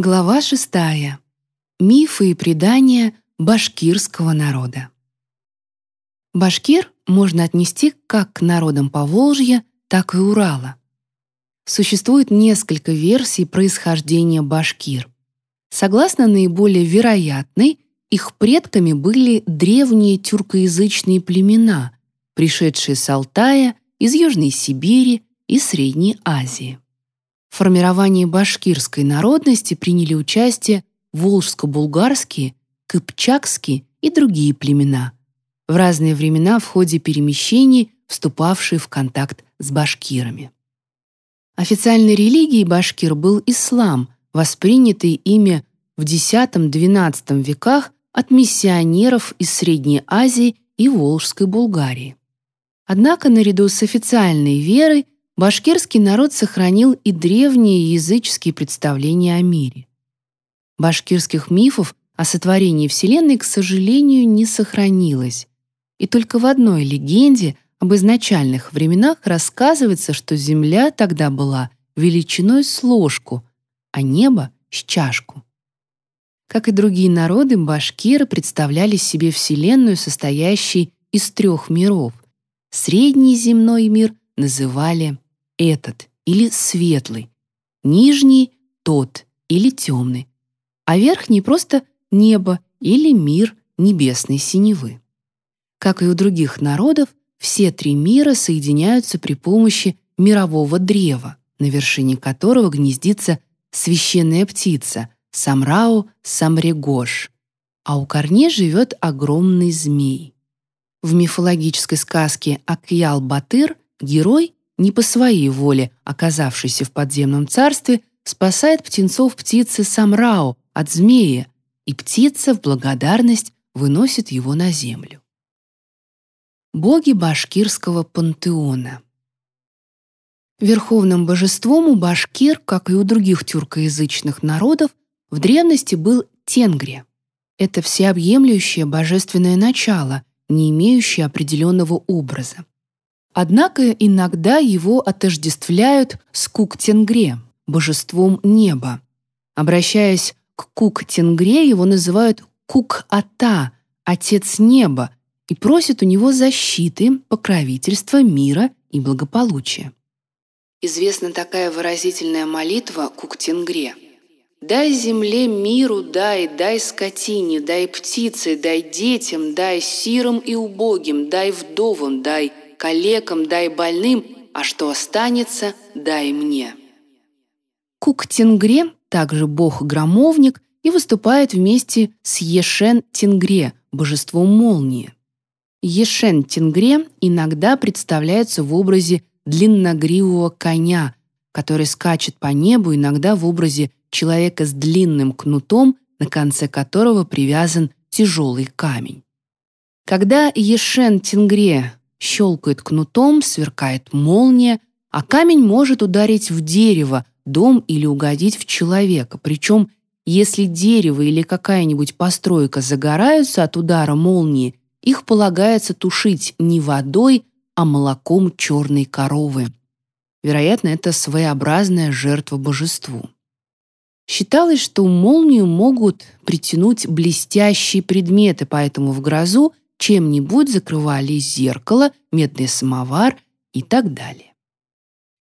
Глава шестая. Мифы и предания башкирского народа. Башкир можно отнести как к народам Поволжья, так и Урала. Существует несколько версий происхождения башкир. Согласно наиболее вероятной, их предками были древние тюркоязычные племена, пришедшие с Алтая, из Южной Сибири и Средней Азии. В формировании башкирской народности приняли участие волжско-булгарские, кыпчакские и другие племена, в разные времена в ходе перемещений, вступавшие в контакт с башкирами. Официальной религией башкир был ислам, воспринятый ими в X-XII веках от миссионеров из Средней Азии и Волжской Булгарии. Однако наряду с официальной верой башкирский народ сохранил и древние языческие представления о мире. Башкирских мифов о сотворении Вселенной, к сожалению, не сохранилось. И только в одной легенде об изначальных временах рассказывается, что Земля тогда была величиной с ложку, а небо — с чашку. Как и другие народы, башкиры представляли себе Вселенную, состоящей из трех миров. Средний земной мир называли этот или светлый, нижний — тот или темный, а верхний — просто небо или мир небесной синевы. Как и у других народов, все три мира соединяются при помощи мирового древа, на вершине которого гнездится священная птица — Самрау Самрегош, а у корней живет огромный змей. В мифологической сказке Акьял-Батыр герой не по своей воле, оказавшийся в подземном царстве, спасает птенцов птицы Самрау от змея, и птица в благодарность выносит его на землю. Боги башкирского пантеона Верховным божеством у башкир, как и у других тюркоязычных народов, в древности был Тенгри. Это всеобъемлющее божественное начало, не имеющее определенного образа. Однако иногда его отождествляют с Кук-Тенгре, божеством неба. Обращаясь к Кук-Тенгре, его называют Кук-Ата, отец неба, и просят у него защиты, покровительства, мира и благополучия. Известна такая выразительная молитва Кук-Тенгре. «Дай земле миру, дай, дай скотине, дай птице, дай детям, дай сирым и убогим, дай вдовам, дай калекам дай больным, а что останется, дай мне». Кук-Тенгре также бог-громовник и выступает вместе с Ешен-Тенгре, божеством молнии. Ешен-Тенгре иногда представляется в образе длинногривого коня, который скачет по небу иногда в образе человека с длинным кнутом, на конце которого привязан тяжелый камень. Когда Ешен-Тенгре щелкает кнутом, сверкает молния, а камень может ударить в дерево, дом или угодить в человека. Причем, если дерево или какая-нибудь постройка загораются от удара молнии, их полагается тушить не водой, а молоком черной коровы. Вероятно, это своеобразная жертва божеству. Считалось, что молнию могут притянуть блестящие предметы, поэтому в грозу чем-нибудь закрывали зеркало, медный самовар и так далее.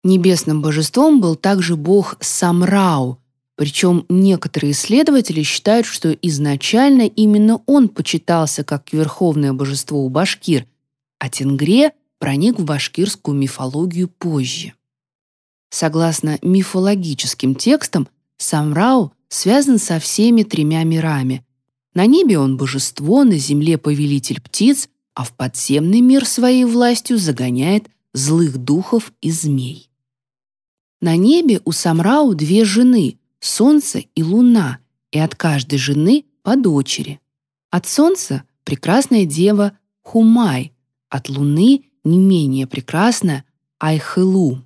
Небесным божеством был также бог Самрау, причем некоторые исследователи считают, что изначально именно он почитался как верховное божество у башкир, а Тенгре проник в башкирскую мифологию позже. Согласно мифологическим текстам, Самрау связан со всеми тремя мирами, на небе он божество, на земле повелитель птиц, а в подземный мир своей властью загоняет злых духов и змей. На небе у Самрау две жены — солнце и луна, и от каждой жены по дочери. От солнца — прекрасная дева Хумай, от луны — не менее прекрасная Айхылу.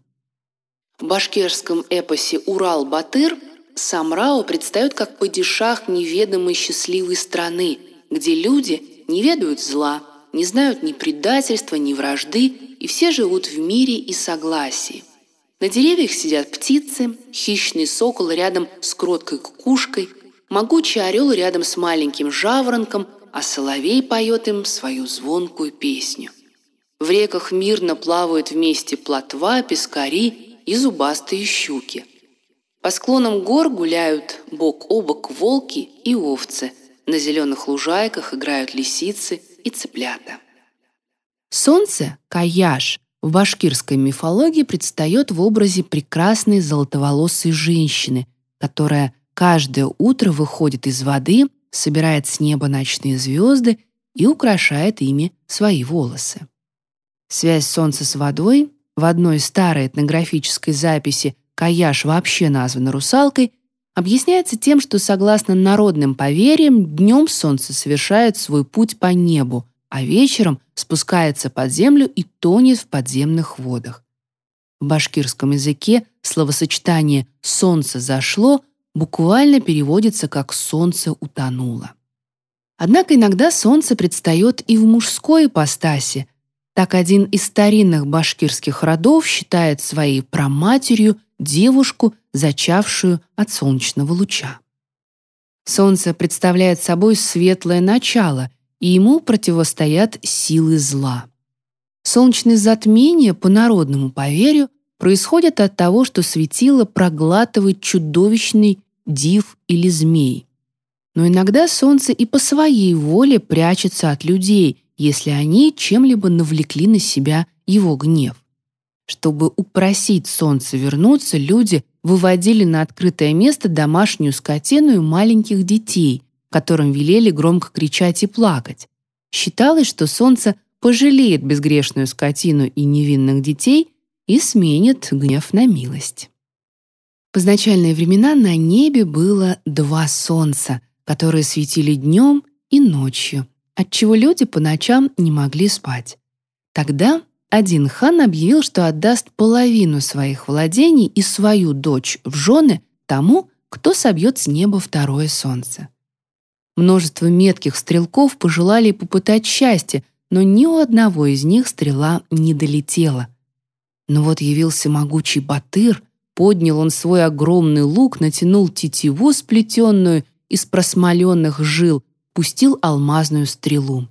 В башкирском эпосе «Урал-Батыр» Самрау предстает как падишах неведомой счастливой страны, где люди не ведают зла, не знают ни предательства, ни вражды, и все живут в мире и согласии. На деревьях сидят птицы, хищный сокол рядом с кроткой кукушкой, могучий орел рядом с маленьким жаворонком, а соловей поет им свою звонкую песню. В реках мирно плавают вместе плотва, пескари и зубастые щуки. По склонам гор гуляют бок о бок волки и овцы. На зеленых лужайках играют лисицы и цыплята. Солнце, Каяш, в башкирской мифологии предстает в образе прекрасной золотоволосой женщины, которая каждое утро выходит из воды, собирает с неба ночные звезды и украшает ими свои волосы. Связь солнца с водой в одной старой этнографической записи Каяш вообще названа русалкой, объясняется тем, что согласно народным поверьям, днем солнце совершает свой путь по небу, а вечером спускается под землю и тонет в подземных водах. В башкирском языке словосочетание «солнце зашло» буквально переводится как «солнце утонуло». Однако иногда солнце предстает и в мужской ипостаси. Так один из старинных башкирских родов считает своей праматерью девушку, зачавшую от солнечного луча. Солнце представляет собой светлое начало, и ему противостоят силы зла. Солнечные затмения, по народному поверью, происходят от того, что светило проглатывает чудовищный див или змей. Но иногда солнце и по своей воле прячется от людей, если они чем-либо навлекли на себя его гнев. Чтобы упросить солнце вернуться, люди выводили на открытое место домашнюю скотину и маленьких детей, которым велели громко кричать и плакать. Считалось, что солнце пожалеет безгрешную скотину и невинных детей и сменит гнев на милость. В изначальные времена на небе было два солнца, которые светили днем и ночью, отчего люди по ночам не могли спать. Тогда один хан объявил, что отдаст половину своих владений и свою дочь в жены тому, кто собьет с неба второе солнце. Множество метких стрелков пожелали попытать счастье, но ни у одного из них стрела не долетела. Но вот явился могучий батыр, поднял он свой огромный лук, натянул тетиву, сплетенную из просмоленных жил, пустил алмазную стрелу.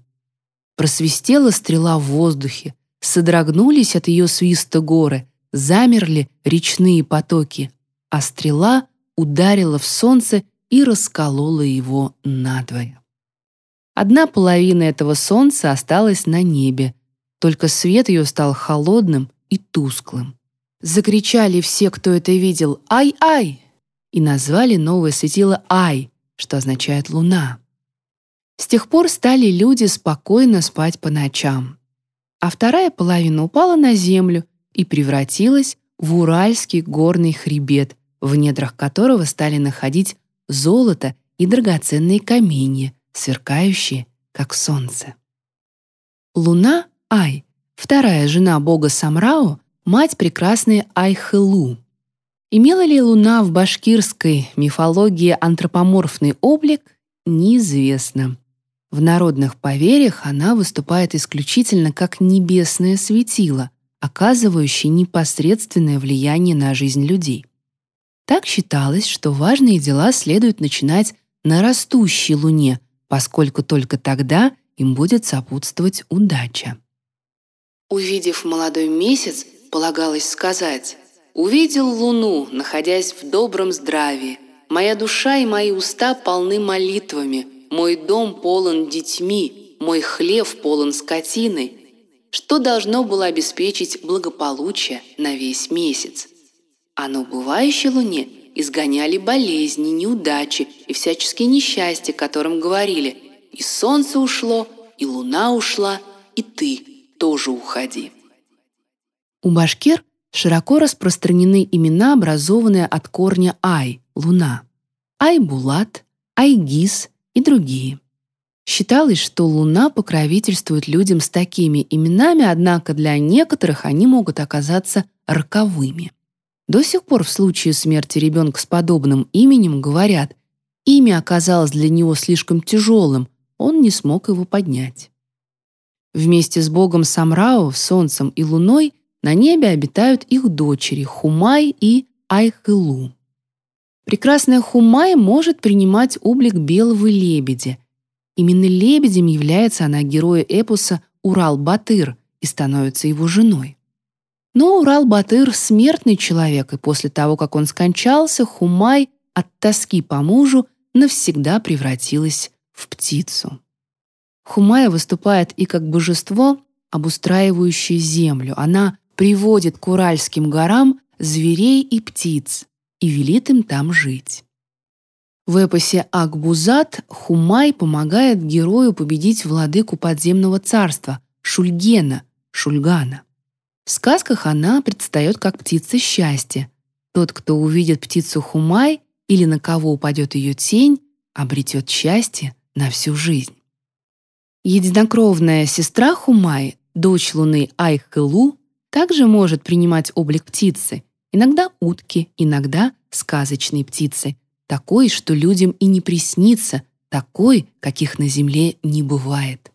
Просвистела стрела в воздухе, Содрогнулись от ее свиста горы, замерли речные потоки, а стрела ударила в солнце и расколола его надвое. Одна половина этого солнца осталась на небе, только свет ее стал холодным и тусклым. Закричали все, кто это видел «Ай-ай!» и назвали новое светило «Ай», что означает «луна». С тех пор стали люди спокойно спать по ночам а вторая половина упала на землю и превратилась в Уральский горный хребет, в недрах которого стали находить золото и драгоценные каменья, сверкающие, как солнце. Луна — Ай, вторая жена бога Самрао, мать прекрасной Айхылу. Имела ли Луна в башкирской мифологии антропоморфный облик, неизвестно. В народных поверьях она выступает исключительно как небесное светило, оказывающее непосредственное влияние на жизнь людей. Так считалось, что важные дела следует начинать на растущей луне, поскольку только тогда им будет сопутствовать удача. Увидев молодой месяц, полагалось сказать «Увидел луну, находясь в добром здравии. Моя душа и мои уста полны молитвами, мой дом полон детьми, мой хлев полон скотиной, что должно было обеспечить благополучие на весь месяц. А на убывающей луне изгоняли болезни, неудачи и всяческие несчастья, которым говорили «И солнце ушло, и луна ушла, и ты тоже уходи». У башкир широко распространены имена, образованные от корня «ай» — «луна». Айбулат, Айгиз, и другие. Считалось, что Луна покровительствует людям с такими именами, однако для некоторых они могут оказаться роковыми. До сих пор в случае смерти ребенка с подобным именем говорят, имя оказалось для него слишком тяжелым, он не смог его поднять. Вместе с богом Самрао, Солнцем и Луной на небе обитают их дочери Хумай и Айхылу. Прекрасная Хумай может принимать облик белого лебедя. Именно лебедем является она героя эпоса «Урал-Батыр» и становится его женой. Но Урал-Батыр — смертный человек, и после того, как он скончался, Хумай от тоски по мужу навсегда превратилась в птицу. Хумая выступает и как божество, обустраивающее землю. Она приводит к Уральским горам зверей и птиц и велит им там жить. В эпосе Акбузат Хумай помогает герою победить владыку подземного царства Шульгена, Шульгана. В сказках она предстает как птица счастья. Тот, кто увидит птицу Хумай или на кого упадет ее тень, обретет счастье на всю жизнь. Единокровная сестра Хумай, дочь луны Айхэлу, также может принимать облик птицы, иногда утки, иногда сказочной птицы, такой, что людям и не приснится, такой, каких на земле не бывает.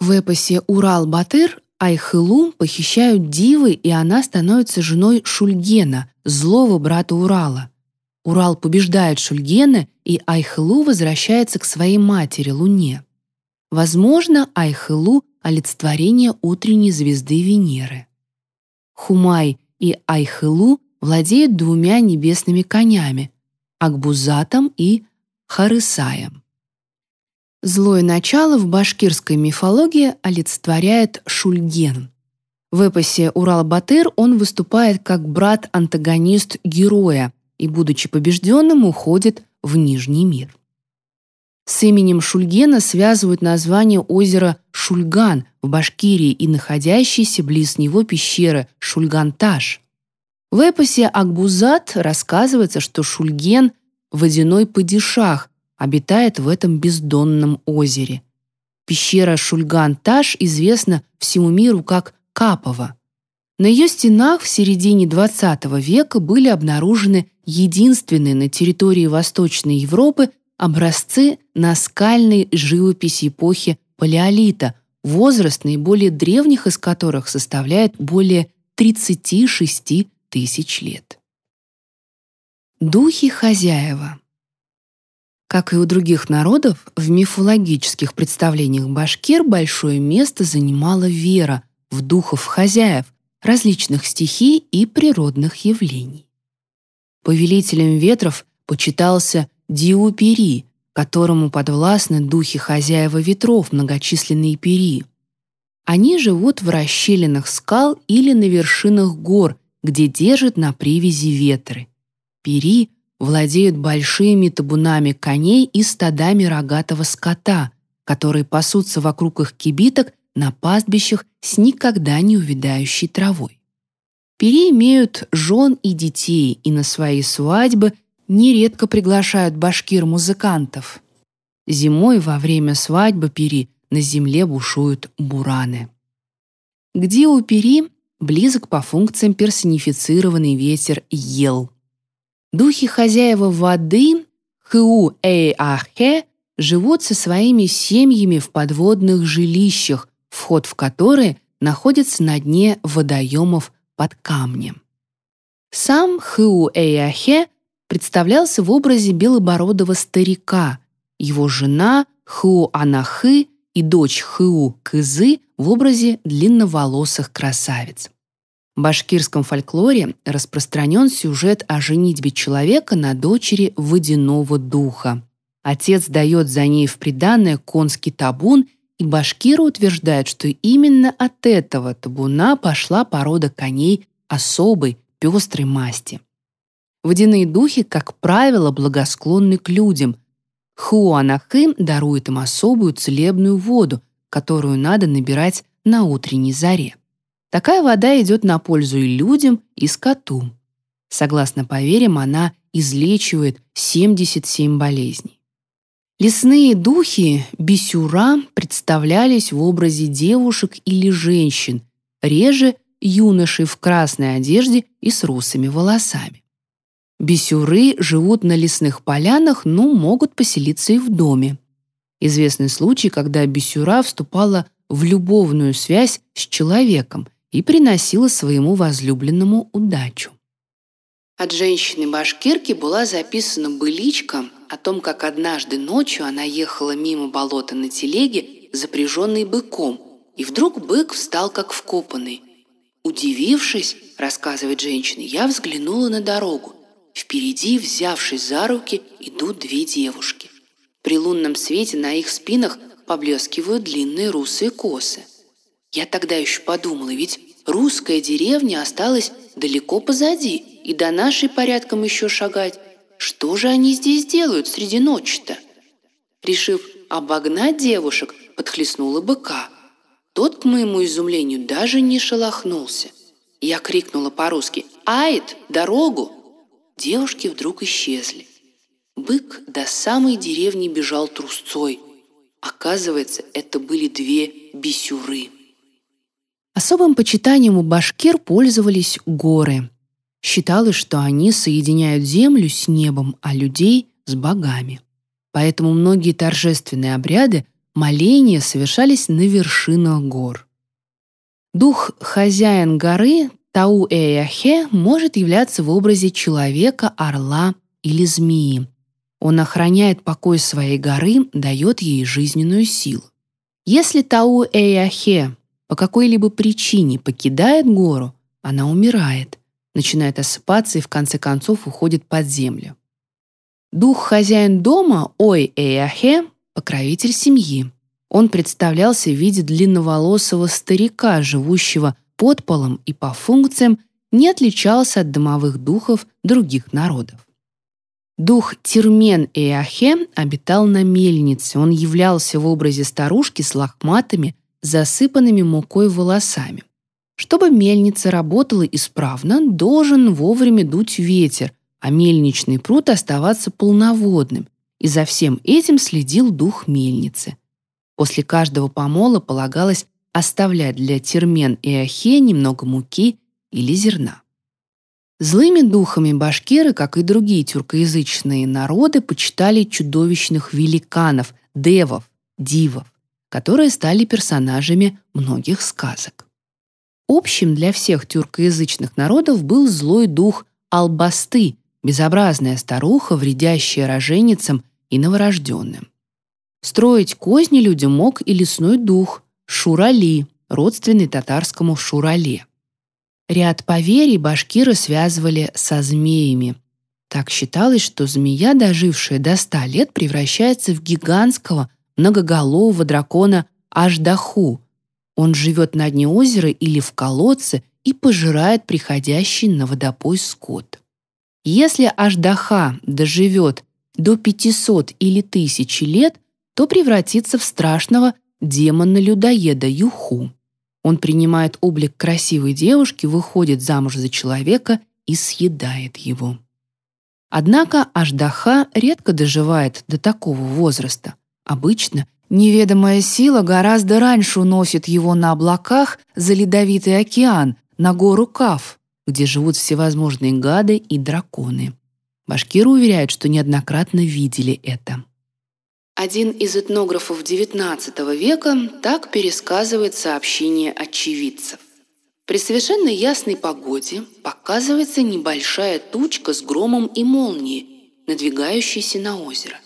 В эпосе «Урал-Батыр» Айхылу похищают дивы, и она становится женой Шульгена, злого брата Урала. Урал побеждает Шульгена, и Айхылу возвращается к своей матери, Луне. Возможно, Айхылу — олицетворение утренней звезды Венеры. Хумай и Айхылу владеют двумя небесными конями — Акбузатом и Харысаем. Злое начало в башкирской мифологии олицетворяет Шульген. В эпосе «Урал-Батыр» он выступает как брат-антагонист героя, и, будучи побежденным, уходит в Нижний мир. С именем Шульгена связывают название озера Шульган в Башкирии и находящейся близ него пещеры Шульганташ. В эпосе Акбузат рассказывается, что Шульген — водяной падишах, обитает в этом бездонном озере. Пещера Шульганташ известна всему миру как Капова. На ее стенах в середине XX века были обнаружены единственные на территории Восточной Европы образцы наскальной живописи эпохи Палеолита, возраст наиболее древних из которых составляет более 36 тысяч лет. Духи хозяева Как и у других народов, в мифологических представлениях башкир большое место занимала вера в духов хозяев, различных стихий и природных явлений. Повелителем ветров почитался Диупери, которому подвластны духи хозяева ветров, многочисленные пери. Они живут в расщелинах скал или на вершинах гор, где держат на привязи ветры. Пери владеют большими табунами коней и стадами рогатого скота, которые пасутся вокруг их кибиток на пастбищах с никогда не увядающей травой. Пери имеют жен и детей, и на свои свадьбы нередко приглашают башкир-музыкантов. Зимой во время свадьбы Пери на земле бушуют бураны. Где у Пери близок по функциям персонифицированный ветер Ел. Духи хозяева воды Ху-Эй-Ахе живут со своими семьями в подводных жилищах, вход в которые находится на дне водоемов под камнем. Сам Ху-Эйахе представлялся в образе белобородого старика, его жена Ху-Анахы и дочь Ху-Кызы в образе длинноволосых красавиц. В башкирском фольклоре распространен сюжет о женитьбе человека на дочери водяного духа. Отец дает за ней в приданное конский табун – и башкиры утверждают, что именно от этого табуна пошла порода коней особой, пестрой масти. Водяные духи, как правило, благосклонны к людям. Хуанахым дарует им особую целебную воду, которую надо набирать на утренней заре. Такая вода идет на пользу и людям, и скоту. Согласно поверьям, она излечивает 77 болезней. Лесные духи бисюра представлялись в образе девушек или женщин, реже юношей в красной одежде и с русыми волосами. Бисюры живут на лесных полянах, но могут поселиться и в доме. Известный случай, когда бисюра вступала в любовную связь с человеком, и приносила своему возлюбленному удачу. От женщины-башкирки была записана быличка о том, как однажды ночью она ехала мимо болота на телеге, запряженной быком, и вдруг бык встал как вкопанный. Удивившись, рассказывает женщина, я взглянула на дорогу. Впереди, взявшись за руки, идут две девушки. При лунном свете на их спинах поблескивают длинные русые косы. Я тогда еще подумала, ведь русская деревня осталась далеко позади, и до нашей порядком еще шагать. Что же они здесь делают среди ночи-то? Решив обогнать девушек, подхлестнула быка. Тот, к моему изумлению, даже не шелохнулся. Я крикнула по-русски «Айд, дорогу!» Девушки вдруг исчезли. Бык до самой деревни бежал трусцой. Оказывается, это были две бисюры. Особым почитанием у башкир пользовались горы. Считалось, что они соединяют землю с небом, а людей — с богами. Поэтому многие торжественные обряды моления совершались на вершинах гор. Дух хозяин горы Тау-Эяхе может являться в образе человека, орла или змеи. Он охраняет покой своей горы, дает ей жизненную силу. Если Тау-Эяхе по какой-либо причине покидает гору, она умирает, начинает осыпаться и в конце концов уходит под землю. Дух хозяин дома Ой-Эяхе — покровитель семьи. Он представлялся в виде длинноволосого старика, живущего под полом и по функциям не отличался от домовых духов других народов. Дух Тирмен Эяхе обитал на мельнице. Он являлся в образе старушки с лохматыми, засыпанными мукой волосами. Чтобы мельница работала исправно, должен вовремя дуть ветер, а мельничный пруд оставаться полноводным, и за всем этим следил дух мельницы. После каждого помола полагалось оставлять для термен и ахе немного муки или зерна. Злыми духами башкиры, как и другие тюркоязычные народы, почитали чудовищных великанов, девов, дивов, которые стали персонажами многих сказок. Общим для всех тюркоязычных народов был злой дух Албасты, безобразная старуха, вредящая роженицам и новорожденным. Строить козни людям мог и лесной дух, Шурали, родственный татарскому Шурале. Ряд поверий башкиры связывали со змеями. Так считалось, что змея, дожившая до ста лет, превращается в гигантского многоголового дракона Аждаху. Он живет на дне озера или в колодце и пожирает приходящий на водопой скот. Если Аждаха доживет до 500 или 1000 лет, то превратится в страшного демона-людоеда Юху. Он принимает облик красивой девушки, выходит замуж за человека и съедает его. Однако Аждаха редко доживает до такого возраста. Обычно неведомая сила гораздо раньше уносит его на облаках за ледовитый океан, на гору Каф, где живут всевозможные гады и драконы. Башкиры уверяют, что неоднократно видели это. Один из этнографов XIX века так пересказывает сообщение очевидцев. При совершенно ясной погоде показывается небольшая тучка с громом и молнией, надвигающаяся на озеро.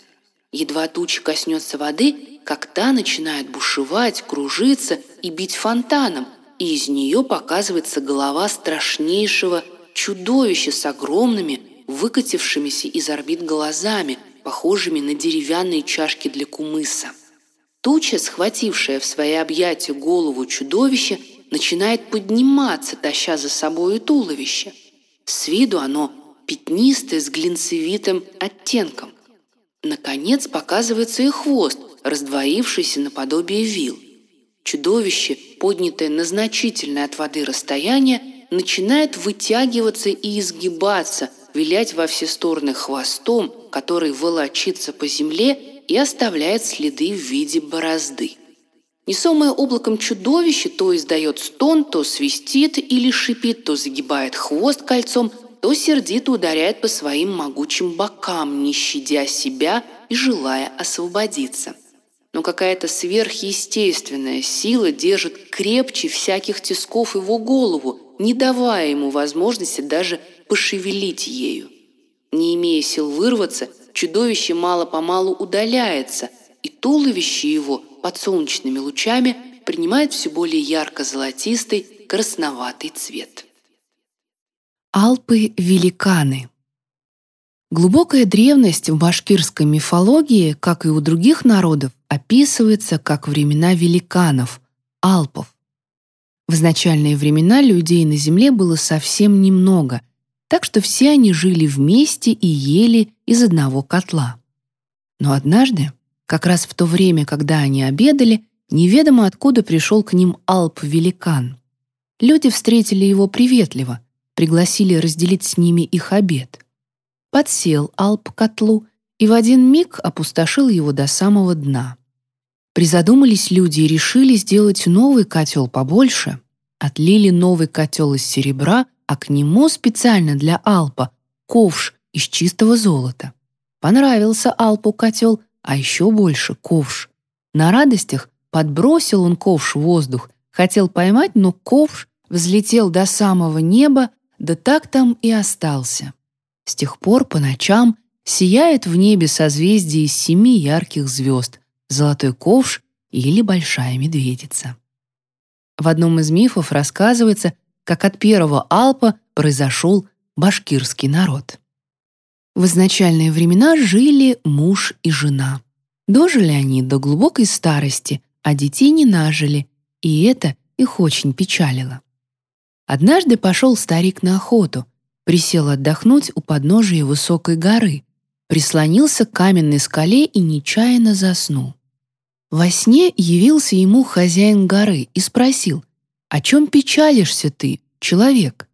Едва туча коснется воды, как та начинает бушевать, кружиться и бить фонтаном, и из нее показывается голова страшнейшего чудовища с огромными, выкатившимися из орбит глазами, похожими на деревянные чашки для кумыса. Туча, схватившая в свои объятия голову чудовища, начинает подниматься, таща за собой туловище. С виду оно пятнистое с глинцевитым оттенком. Наконец показывается и хвост, раздвоившийся наподобие вил. Чудовище, поднятое на значительное от воды расстояние, начинает вытягиваться и изгибаться, вилять во все стороны хвостом, который волочится по земле и оставляет следы в виде борозды. Несомое облаком чудовище то издает стон, то свистит или шипит, то загибает хвост кольцом, то сердито ударяет по своим могучим бокам, не щадя себя и желая освободиться – но какая-то сверхъестественная сила держит крепче всяких тисков его голову, не давая ему возможности даже пошевелить ею. Не имея сил вырваться, чудовище мало-помалу удаляется, и туловище его под солнечными лучами принимает все более ярко-золотистый красноватый цвет. Алпы-великаны Глубокая древность в башкирской мифологии, как и у других народов, описывается как времена великанов, алпов. В изначальные времена людей на Земле было совсем немного, так что все они жили вместе и ели из одного котла. Но однажды, как раз в то время, когда они обедали, неведомо откуда пришел к ним Алп-великан. Люди встретили его приветливо, пригласили разделить с ними их обед. Подсел Алп к котлу и в один миг опустошил его до самого дна. Призадумались люди и решили сделать новый котел побольше. Отлили новый котел из серебра, а к нему специально для Алпа ковш из чистого золота. Понравился Алпу котел, а еще больше ковш. На радостях подбросил он ковш в воздух, хотел поймать, но ковш взлетел до самого неба, да так там и остался. С тех пор по ночам сияет в небе созвездие из семи ярких звезд, золотой ковш или большая медведица. В одном из мифов рассказывается, как от первого Алпа произошел башкирский народ. В изначальные времена жили муж и жена. Дожили они до глубокой старости, а детей не нажили, и это их очень печалило. Однажды пошел старик на охоту, присел отдохнуть у подножия высокой горы, прислонился к каменной скале и нечаянно заснул. Во сне явился ему хозяин горы и спросил, «О чем печалишься ты, человек?»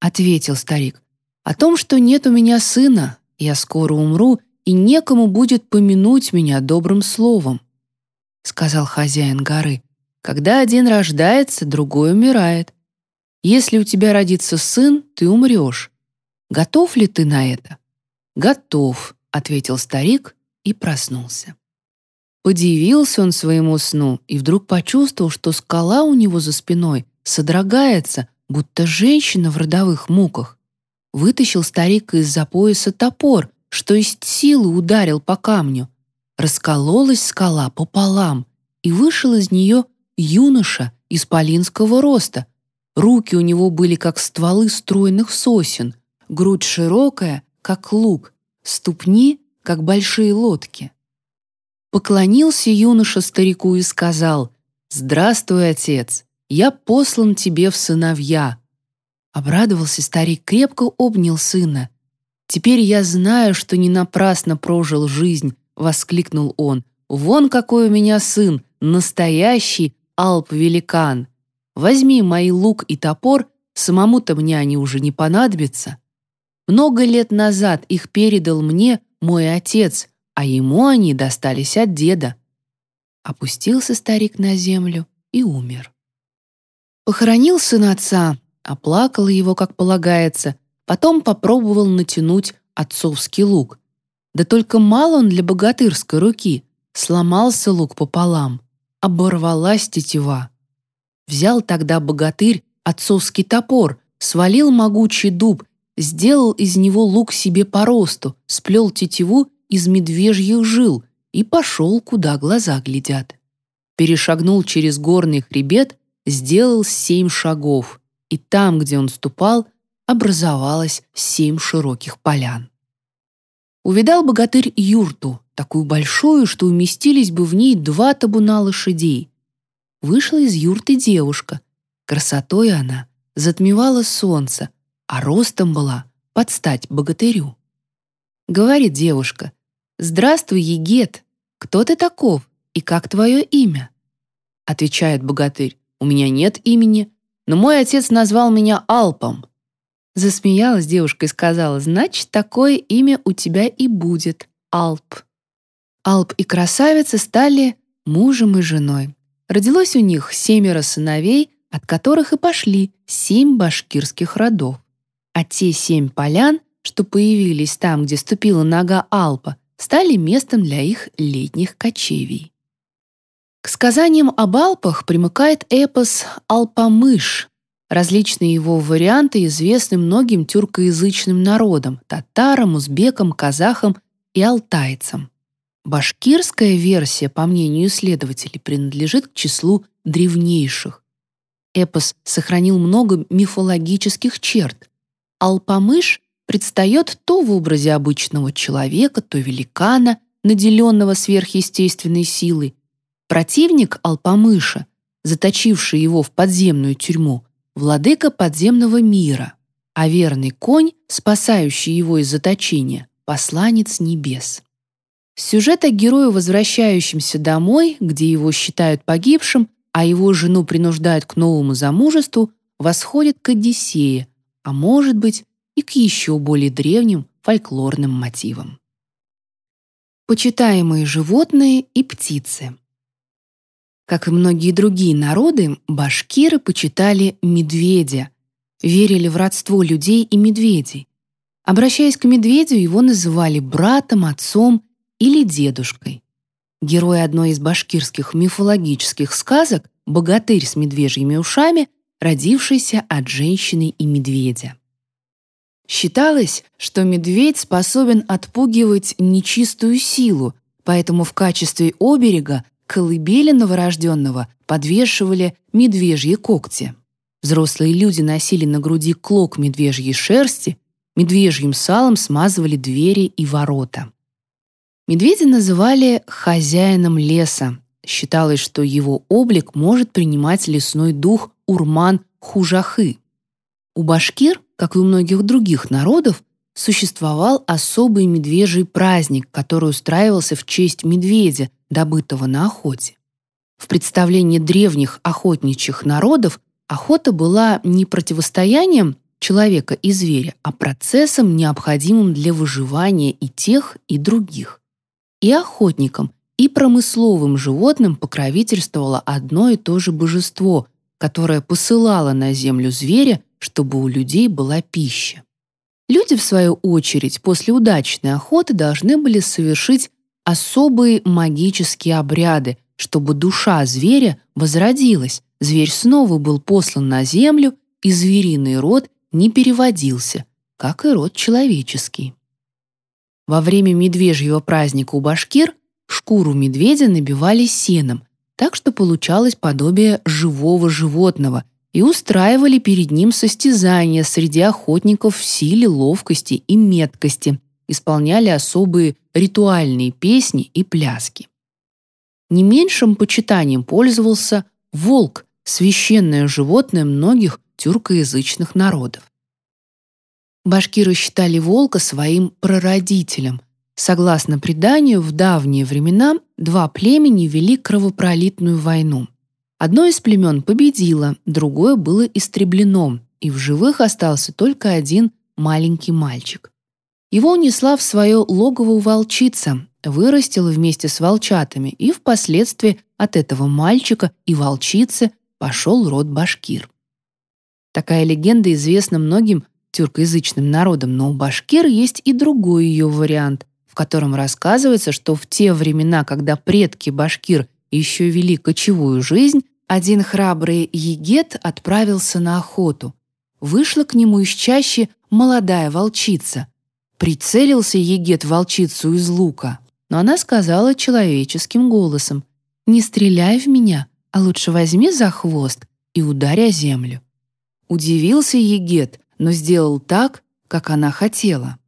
Ответил старик, «О том, что нет у меня сына, я скоро умру, и некому будет помянуть меня добрым словом». Сказал хозяин горы, «Когда один рождается, другой умирает. Если у тебя родится сын, ты умрешь. Готов ли ты на это?» «Готов», — ответил старик и проснулся. Подивился он своему сну и вдруг почувствовал, что скала у него за спиной содрогается, будто женщина в родовых муках. Вытащил старик из-за пояса топор, что из силы ударил по камню. Раскололась скала пополам, и вышел из нее юноша исполинского роста. Руки у него были как стволы стройных сосен, грудь широкая, как лук, ступни, как большие лодки. Поклонился юноша старику и сказал, «Здравствуй, отец, я послан тебе в сыновья». Обрадовался старик, крепко обнял сына. «Теперь я знаю, что не напрасно прожил жизнь», — воскликнул он. «Вон какой у меня сын, настоящий алп-великан. Возьми мои лук и топор, самому-то мне они уже не понадобятся. Много лет назад их передал мне мой отец, а ему они достались от деда. Опустился старик на землю и умер. Похоронил сын отца, оплакал его, как полагается, потом попробовал натянуть отцовский лук. Да только мало он для богатырской руки. Сломался лук пополам, оборвалась тетива. Взял тогда богатырь отцовский топор, свалил могучий дуб, сделал из него лук себе по росту, сплел тетиву из медвежьих жил и пошел, куда глаза глядят. Перешагнул через горный хребет, сделал семь шагов, и там, где он ступал, образовалось семь широких полян. Увидал богатырь юрту, такую большую, что уместились бы в ней два табуна лошадей. Вышла из юрты девушка. Красотой она затмевала солнце, а ростом была под стать богатырю. Говорит девушка, «Здравствуй, Егет! Кто ты таков и как твое имя?» Отвечает богатырь, «У меня нет имени, но мой отец назвал меня Алпом». Засмеялась девушка и сказала, «Значит, такое имя у тебя и будет, Алп». Алп и красавица стали мужем и женой. Родилось у них семеро сыновей, от которых и пошли семь башкирских родов. А те семь полян, что появились там, где ступила нога Алпа, стали местом для их летних кочевий. К сказаниям об Алпах примыкает эпос «Алпамыш». Различные его варианты известны многим тюркоязычным народам – татарам, узбекам, казахам и алтайцам. Башкирская версия, по мнению исследователей, принадлежит к числу древнейших. Эпос сохранил много мифологических черт. Алпамыш предстает то в образе обычного человека, то великана, наделенного сверхъестественной силой, Противник Алпамыша, заточивший его в подземную тюрьму, владыка подземного мира, а верный конь, спасающий его из заточения, посланец небес. Сюжет о герою, возвращающемся домой, где его считают погибшим, а его жену принуждают к новому замужеству, восходит к Одиссее, а может быть и к еще более древним фольклорным мотивам. Почитаемые животные и птицы – как и многие другие народы, башкиры почитали медведя, верили в родство людей и медведей. Обращаясь к медведю, его называли братом, отцом или дедушкой. Герой одной из башкирских мифологических сказок «Богатырь с медвежьими ушами», родившийся от женщины и медведя. Считалось, что медведь способен отпугивать нечистую силу, поэтому в качестве оберега колыбели новорожденного подвешивали медвежьи когти. Взрослые люди носили на груди клок медвежьей шерсти, медвежьим салом смазывали двери и ворота. Медведя называли «хозяином леса». Считалось, что его облик может принимать лесной дух Урман-Хужахы. У башкир, как и у многих других народов, существовал особый медвежий праздник, который устраивался в честь медведя, добытого на охоте. В представлении древних охотничьих народов охота была не противостоянием человека и зверя, а процессом, необходимым для выживания и тех, и других. И охотникам, и промысловым животным покровительствовало одно и то же божество, которое посылало на землю зверя, чтобы у людей была пища. Люди, в свою очередь, после удачной охоты должны были совершить особые магические обряды, чтобы душа зверя возродилась, зверь снова был послан на землю, и звериный род не переводился, как и род человеческий. Во время медвежьего праздника у башкир шкуру медведя набивали сеном, так что получалось подобие живого животного – и устраивали перед ним состязания среди охотников в силе, ловкости и меткости, исполняли особые ритуальные песни и пляски. Не меньшим почитанием пользовался волк, священное животное многих тюркоязычных народов. Башкиры считали волка своим прародителем. Согласно преданию, в давние времена два племени вели кровопролитную войну. Одно из племен победило, другое было истреблено, и в живых остался только один маленький мальчик. Его унесла в свое логово волчица, вырастила вместе с волчатами, и впоследствии от этого мальчика и волчицы пошел род башкир. Такая легенда известна многим тюркоязычным народам, но у башкир есть и другой ее вариант, в котором рассказывается, что в те времена, когда предки башкир еще вели кочевую жизнь, один храбрый егет отправился на охоту. Вышла к нему из чащи молодая волчица. Прицелился егет волчицу из лука, но она сказала человеческим голосом «Не стреляй в меня, а лучше возьми за хвост и ударь о землю». Удивился егет, но сделал так, как она хотела.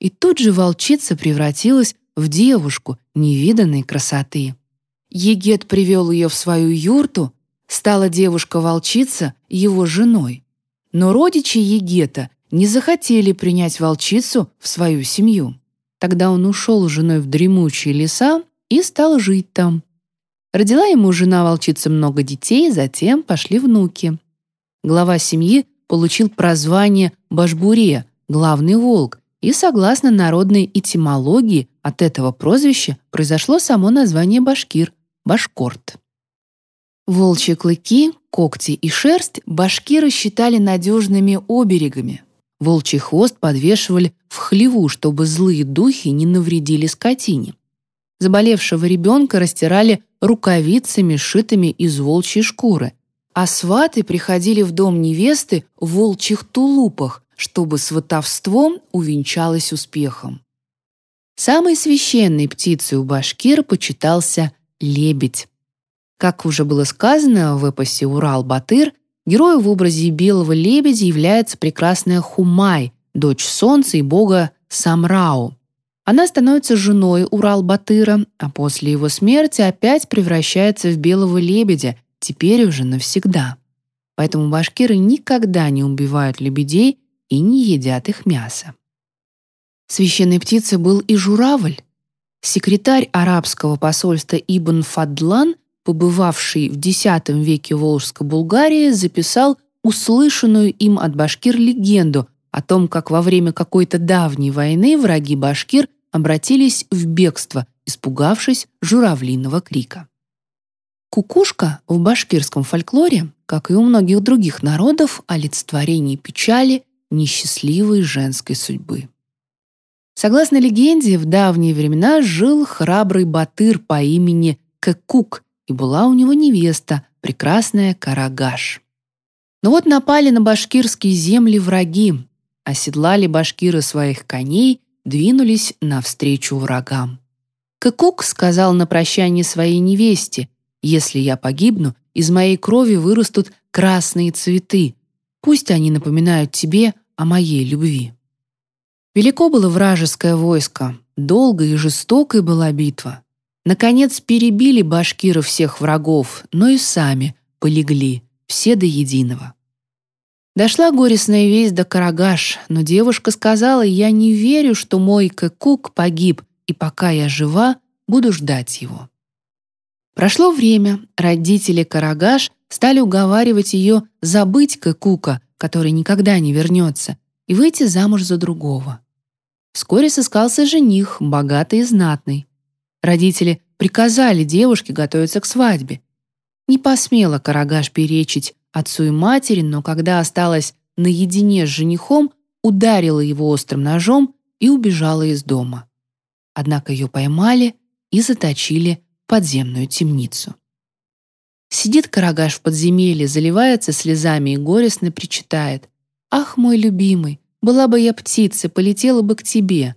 И тут же волчица превратилась в девушку невиданной красоты. Егет привел ее в свою юрту, стала девушка-волчица его женой. Но родичи Егета не захотели принять волчицу в свою семью. Тогда он ушел с женой в дремучие леса и стал жить там. Родила ему жена-волчица много детей, затем пошли внуки. Глава семьи получил прозвание Башбуре, главный волк, и согласно народной этимологии от этого прозвища произошло само название башкир, башкорт. Волчьи клыки, когти и шерсть башкиры считали надежными оберегами. Волчий хвост подвешивали в хлеву, чтобы злые духи не навредили скотине. заболевшего ребенка растирали рукавицами, сшитыми из волчьей шкуры, а сваты приходили в дом невесты в волчьих тулупах, чтобы сватовством увенчалось успехом. Самой священной птицей у башкир почитался лебедь. Как уже было сказано в эпосе «Урал-Батыр», герою в образе белого лебедя является прекрасная Хумай, дочь солнца и бога Самрау. Она становится женой Урал-Батыра, а после его смерти опять превращается в белого лебедя, теперь уже навсегда. Поэтому башкиры никогда не убивают лебедей и не едят их мясо. Священной птицей был и журавль. Секретарь арабского посольства Ибн Фадлан, побывавший в X веке в Волжско-Булгарии, записал услышанную им от башкир легенду о том, как во время какой-то давней войны враги башкир обратились в бегство, испугавшись журавлиного крика. Кукушка в башкирском фольклоре, как и у многих других народов, олицетворение печали, несчастливой женской судьбы. Согласно легенде, в давние времена жил храбрый батыр по имени Кекук, и была у него невеста, прекрасная Карагаш. Но вот напали на башкирские земли враги, оседлали башкиры своих коней, двинулись навстречу врагам. Кекук сказал на прощание своей невесте, «Если я погибну, из моей крови вырастут красные цветы. Пусть они напоминают тебе о моей любви». Велико было вражеское войско, долгой и жестокой была битва. Наконец перебили башкиров всех врагов, но и сами полегли, все до единого. Дошла горестная весть до Карагаш, но девушка сказала, «Я не верю, что мой Кэкук погиб, и пока я жива, буду ждать его». Прошло время, родители Карагаш стали уговаривать ее забыть Кэкука, который никогда не вернется, и выйти замуж за другого. Вскоре сыскался жених, богатый и знатный. Родители приказали девушке готовиться к свадьбе. Не посмела Карагаш перечить отцу и матери, но когда осталась наедине с женихом, ударила его острым ножом и убежала из дома. Однако ее поймали и заточили в подземную темницу. Сидит Карагаш в подземелье, заливается слезами и горестно причитает. «Ах, мой любимый, была бы я птицей, полетела бы к тебе».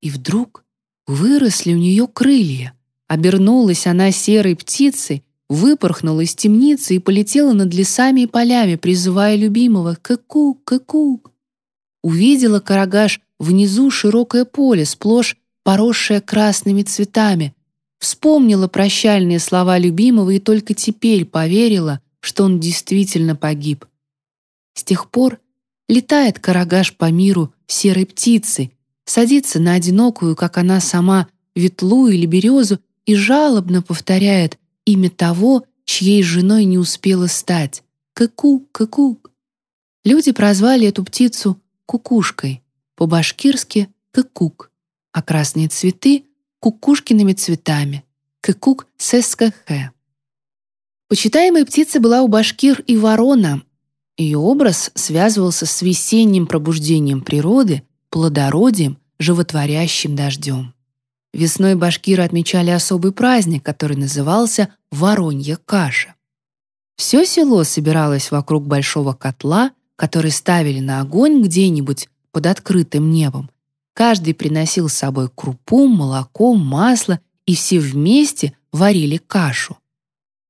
И вдруг выросли у нее крылья. Обернулась она серой птицей, выпорхнула из темницы и полетела над лесами и полями, призывая любимого «Ка-ку, ка-ку». Увидела Карагаш внизу широкое поле, сплошь поросшее красными цветами. Вспомнила прощальные слова любимого и только теперь поверила, что он действительно погиб. С тех пор Летает карагаш по миру серой птицы, садится на одинокую, как она сама, ветлу или березу и жалобно повторяет имя того, чьей женой не успела стать. Кыку, кыку. Люди прозвали эту птицу кукушкой, по-башкирски кыкук, а красные цветы — кукушкиными цветами, кыкук сэскахэ. Почитаемой птицей была у башкир и ворона, ее образ связывался с весенним пробуждением природы, плодородием, животворящим дождем. Весной башкиры отмечали особый праздник, который назывался «Воронья каша». Все село собиралось вокруг большого котла, который ставили на огонь где-нибудь под открытым небом. Каждый приносил с собой крупу, молоко, масло, и все вместе варили кашу.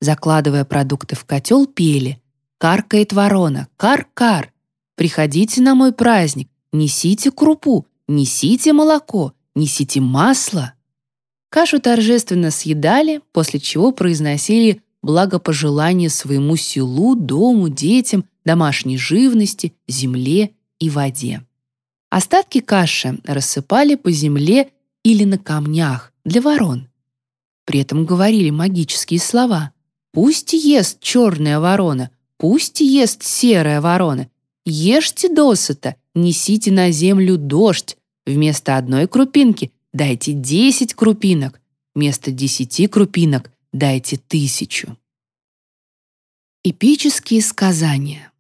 Закладывая продукты в котел, пели Каркает ворона, кар-кар. Приходите на мой праздник, несите крупу, несите молоко, несите масло. Кашу торжественно съедали, после чего произносили благопожелания своему селу, дому, детям, домашней живности, земле и воде. Остатки каши рассыпали по земле или на камнях для ворон. При этом говорили магические слова «Пусть ест черная ворона, Пусть ест серая ворона. Ешьте досыта, несите на землю дождь. Вместо одной крупинки дайте десять крупинок. Вместо десяти крупинок дайте тысячу. Эпические сказания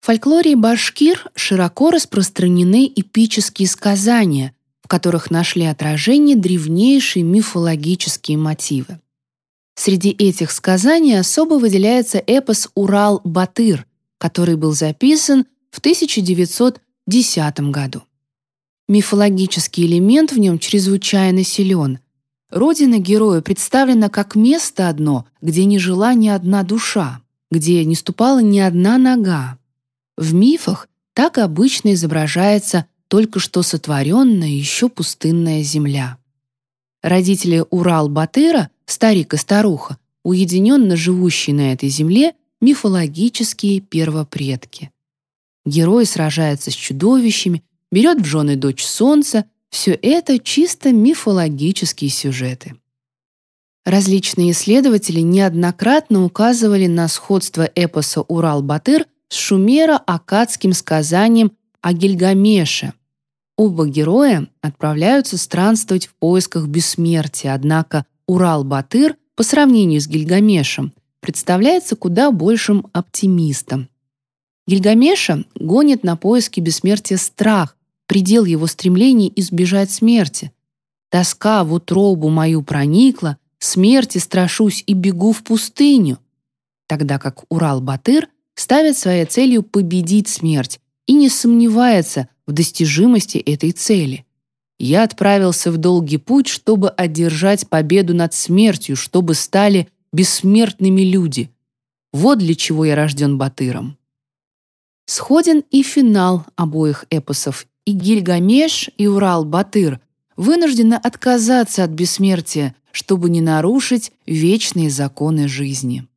В фольклоре башкир широко распространены эпические сказания, в которых нашли отражение древнейшие мифологические мотивы. Среди этих сказаний особо выделяется эпос «Урал-Батыр», который был записан в 1910 году. Мифологический элемент в нем чрезвычайно силен. Родина героя представлена как место одно, где не жила ни одна душа, где не ступала ни одна нога. В мифах так обычно изображается только что сотворенная еще пустынная земля. Родители Урал-Батыра, старик и старуха, уединенно живущие на этой земле, мифологические первопредки. Герой сражается с чудовищами, берет в жены дочь солнца, все это чисто мифологические сюжеты. Различные исследователи неоднократно указывали на сходство эпоса «Урал-Батыр» с шумеро-акадским сказанием о Гильгамеше. Оба героя отправляются странствовать в поисках бессмертия, однако Урал-Батыр по сравнению с Гильгамешем представляется куда большим оптимистом. Гильгамеша гонит на поиски бессмертия страх, предел его стремлений избежать смерти. Тоска в утробу мою проникла, смерти страшусь и бегу в пустыню. Тогда как Урал-Батыр ставит своей целью победить смерть и не сомневается в достижимости этой цели. Я отправился в долгий путь, чтобы одержать победу над смертью, чтобы стали бессмертными люди. Вот для чего я рожден Батыром. Сходен и финал обоих эпосов и Гильгамеш, и Урал-Батыр вынуждены отказаться от бессмертия, чтобы не нарушить вечные законы жизни.